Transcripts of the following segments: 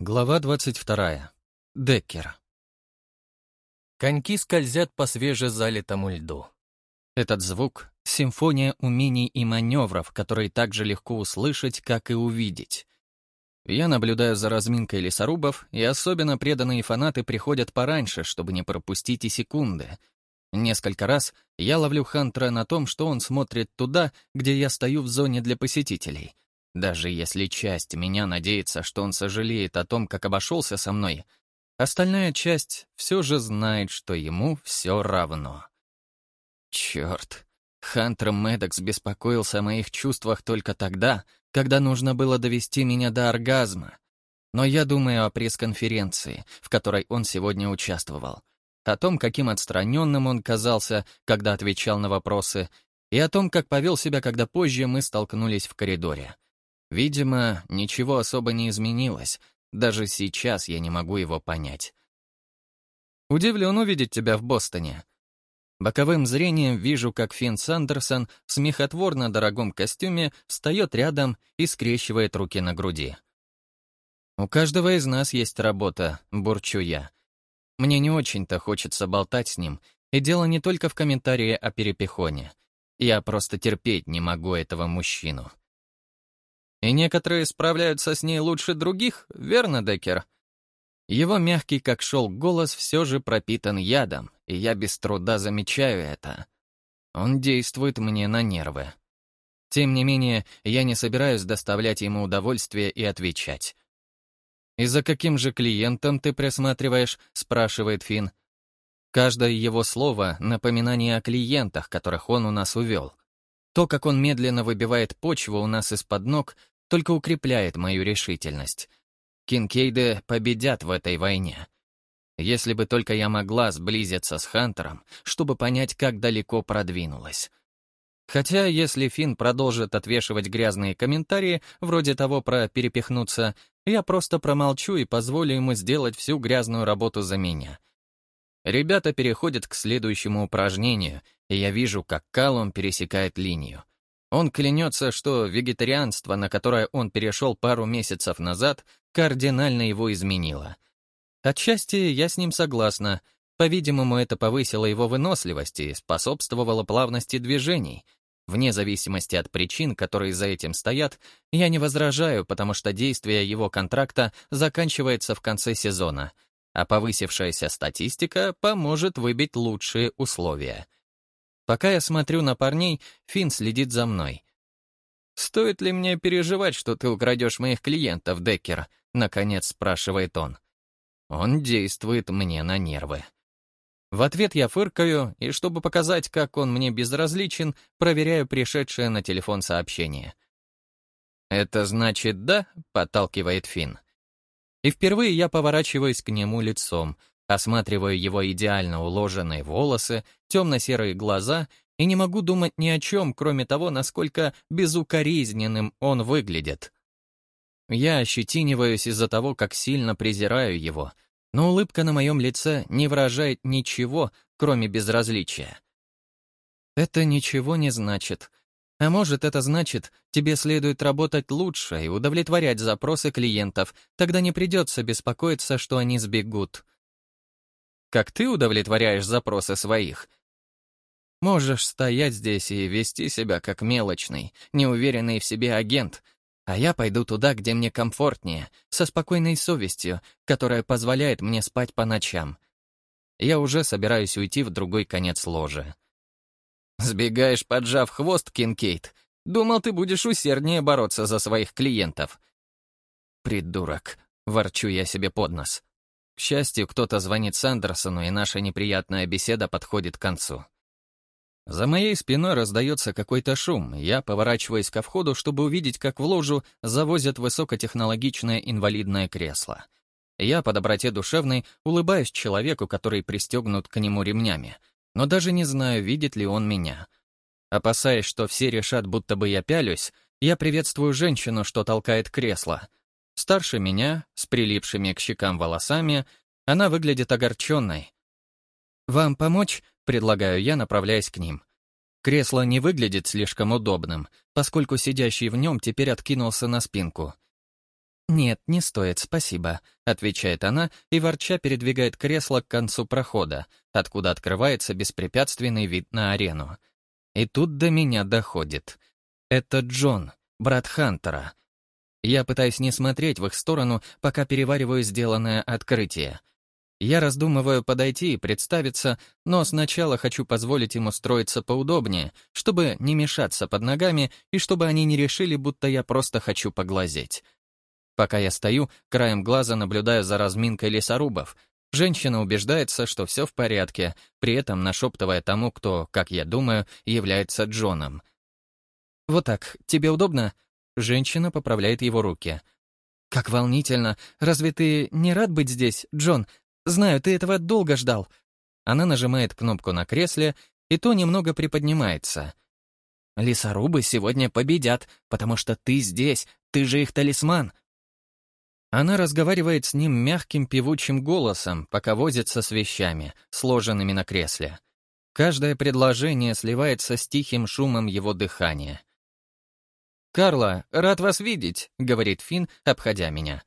Глава 22. Деккер. Коньки скользят по свежезалитому льду. Этот звук — симфония умений и маневров, которые так же легко услышать, как и увидеть. Я наблюдаю за разминкой лесорубов, и особенно преданные фанаты приходят пораньше, чтобы не пропустить и секунды. Несколько раз я ловлю Хантера на том, что он смотрит туда, где я стою в зоне для посетителей — даже если часть меня надеется, что он сожалеет о том, как обошелся со мной, остальная часть все же знает, что ему все равно. Черт, Хантер Медекс беспокоился о моих чувствах только тогда, когда нужно было довести меня до оргазма. Но я думаю о пресс-конференции, в которой он сегодня участвовал, о том, каким отстраненным он казался, когда отвечал на вопросы, и о том, как повел себя, когда позже мы столкнулись в коридоре. Видимо, ничего особо не изменилось. Даже сейчас я не могу его понять. Удивлен увидеть тебя в Бостоне. Боковым зрением вижу, как Финн Сандерсон в смехотворно дорогом костюме встает рядом и скрещивает руки на груди. «У каждого из нас есть работа», — бурчу я. Мне не очень-то хочется болтать с ним, и дело не только в комментарии о перепихоне. Я просто терпеть не могу этого мужчину. И некоторые справляются с ней лучше других, верно, Деккер? Его мягкий, как шелк, голос все же пропитан ядом, и я без труда замечаю это. Он действует мне на нервы. Тем не менее, я не собираюсь доставлять ему удовольствие и отвечать. «И за каким же клиентом ты присматриваешь?» — спрашивает Финн. Каждое его слово — напоминание о клиентах, которых он у нас увел. То, как он медленно выбивает почву у нас из-под ног, только укрепляет мою решительность. Кинкейды победят в этой войне. Если бы только я могла сблизиться с Хантером, чтобы понять, как далеко продвинулась. Хотя, если Финн продолжит отвешивать грязные комментарии, вроде того про перепихнуться, я просто промолчу и позволю ему сделать всю грязную работу за меня. Ребята переходят к следующему упражнению, и я вижу, как Калум пересекает линию. Он клянется, что вегетарианство, на которое он перешел пару месяцев назад, кардинально его изменило. Отчасти я с ним согласна. По-видимому, это повысило его выносливость и способствовало плавности движений. Вне зависимости от причин, которые за этим стоят, я не возражаю, потому что действие его контракта заканчивается в конце сезона, а повысившаяся статистика поможет выбить лучшие условия — Пока я смотрю на парней, Финн следит за мной. «Стоит ли мне переживать, что ты украдешь моих клиентов, Деккер?» — наконец спрашивает он. Он действует мне на нервы. В ответ я фыркаю, и чтобы показать, как он мне безразличен, проверяю пришедшее на телефон сообщение. «Это значит да?» — подталкивает Финн. И впервые я поворачиваюсь к нему лицом, Осматриваю его идеально уложенные волосы, темно-серые глаза и не могу думать ни о чем, кроме того, насколько безукоризненным он выглядит. Я ощетиниваюсь из-за того, как сильно презираю его, но улыбка на моем лице не выражает ничего, кроме безразличия. Это ничего не значит. А может, это значит, тебе следует работать лучше и удовлетворять запросы клиентов, тогда не придется беспокоиться, что они сбегут как ты удовлетворяешь запросы своих. Можешь стоять здесь и вести себя как мелочный, неуверенный в себе агент, а я пойду туда, где мне комфортнее, со спокойной совестью, которая позволяет мне спать по ночам. Я уже собираюсь уйти в другой конец ложа. Сбегаешь, поджав хвост, Кинкейт. Думал, ты будешь усерднее бороться за своих клиентов. Придурок, ворчу я себе под нос. К счастью, кто-то звонит Сандерсону, и наша неприятная беседа подходит к концу. За моей спиной раздается какой-то шум, я поворачиваюсь ко входу, чтобы увидеть, как в ложу завозят высокотехнологичное инвалидное кресло. Я по доброте душевной улыбаюсь человеку, который пристегнут к нему ремнями, но даже не знаю, видит ли он меня. Опасаясь, что все решат, будто бы я пялюсь, я приветствую женщину, что толкает кресло — Старше меня, с прилипшими к щекам волосами, она выглядит огорченной. «Вам помочь?» — предлагаю я, направляясь к ним. Кресло не выглядит слишком удобным, поскольку сидящий в нем теперь откинулся на спинку. «Нет, не стоит, спасибо», — отвечает она и ворча передвигает кресло к концу прохода, откуда открывается беспрепятственный вид на арену. И тут до меня доходит. Это Джон, брат Хантера. Я пытаюсь не смотреть в их сторону, пока перевариваю сделанное открытие. Я раздумываю подойти и представиться, но сначала хочу позволить им устроиться поудобнее, чтобы не мешаться под ногами и чтобы они не решили, будто я просто хочу поглазеть. Пока я стою, краем глаза наблюдаю за разминкой лесорубов. Женщина убеждается, что все в порядке, при этом нашептывая тому, кто, как я думаю, является Джоном. «Вот так, тебе удобно?» Женщина поправляет его руки. «Как волнительно! Разве ты не рад быть здесь, Джон? Знаю, ты этого долго ждал». Она нажимает кнопку на кресле, и то немного приподнимается. «Лесорубы сегодня победят, потому что ты здесь, ты же их талисман. Она разговаривает с ним мягким певучим голосом, пока возится с вещами, сложенными на кресле. Каждое предложение сливается с тихим шумом его дыхания. «Карла, рад вас видеть», — говорит Финн, обходя меня.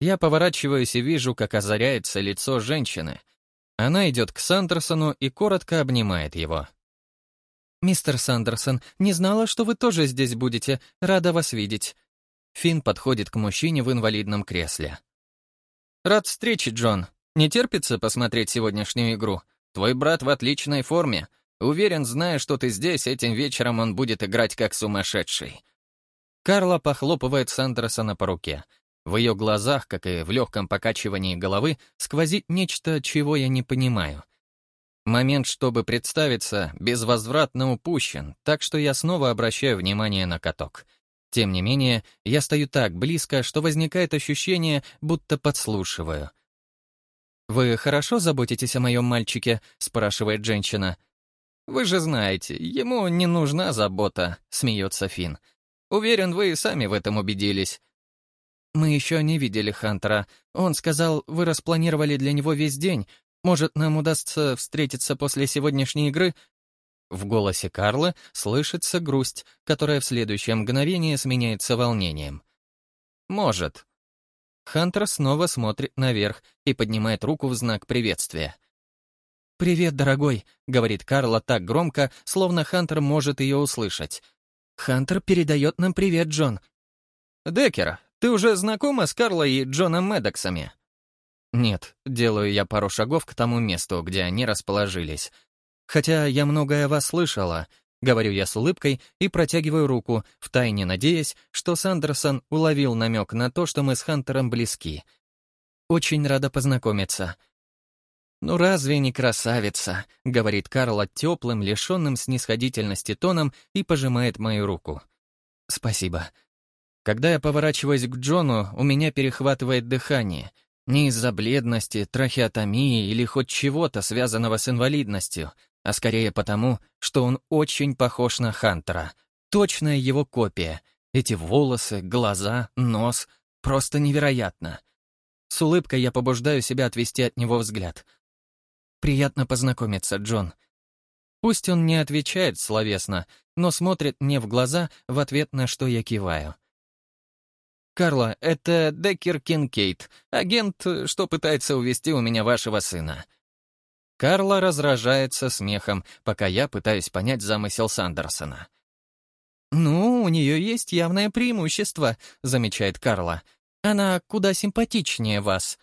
Я поворачиваюсь и вижу, как озаряется лицо женщины. Она идет к Сандерсону и коротко обнимает его. «Мистер Сандерсон, не знала, что вы тоже здесь будете. Рада вас видеть. Финн подходит к мужчине в инвалидном кресле. «Рад встрече, Джон. Не терпится посмотреть сегодняшнюю игру? Твой брат в отличной форме. Уверен, зная, что ты здесь, этим вечером он будет играть как сумасшедший». Карла похлопывает Сандерсона по руке. В ее глазах, как и в легком покачивании головы, сквозит нечто, чего я не понимаю. Момент, чтобы представиться, безвозвратно упущен, так что я снова обращаю внимание на каток — тем не менее, я стою так близко, что возникает ощущение, будто подслушиваю. «Вы хорошо заботитесь о моем мальчике?» — спрашивает женщина. «Вы же знаете, ему не нужна забота», — смеется Финн. «Уверен, вы сами в этом убедились». «Мы еще не видели Хантера. Он сказал, вы распланировали для него весь день. Может, нам удастся встретиться после сегодняшней игры, в голосе Карла слышится грусть, которая в следующее мгновение сменяется волнением. «Может». Хантер снова смотрит наверх и поднимает руку в знак приветствия. «Привет, дорогой», — говорит Карла так громко, словно Хантер может ее услышать. «Хантер передает нам привет, Джон». «Деккер, ты уже знакома с Карлой и Джоном Медоксами?» «Нет, делаю я пару шагов к тому месту, где они расположились. Хотя я многое о вас слышала, говорю я с улыбкой и протягиваю руку, втайне надеясь, что Сандерсон уловил намек на то, что мы с Хантером близки. Очень рада познакомиться. «Ну разве не красавица?» — говорит Карла теплым, лишенным снисходительности тоном и пожимает мою руку. «Спасибо». Когда я поворачиваюсь к Джону, у меня перехватывает дыхание. Не из-за бледности, трахеотомии или хоть чего-то, связанного с инвалидностью, а скорее потому, что он очень похож на Хантера. Точная его копия. Эти волосы, глаза, нос. Просто невероятно. С улыбкой я побуждаю себя отвести от него взгляд. «Приятно познакомиться, Джон». Пусть он не отвечает словесно, но смотрит мне в глаза в ответ на что я киваю. «Карла, это Деккер Кинкейт, агент, что пытается увести у меня вашего сына. Карла разражается смехом, пока я пытаюсь понять замысел Сандерсона. «Ну, у нее есть явное преимущество», — замечает Карла. «Она куда симпатичнее вас».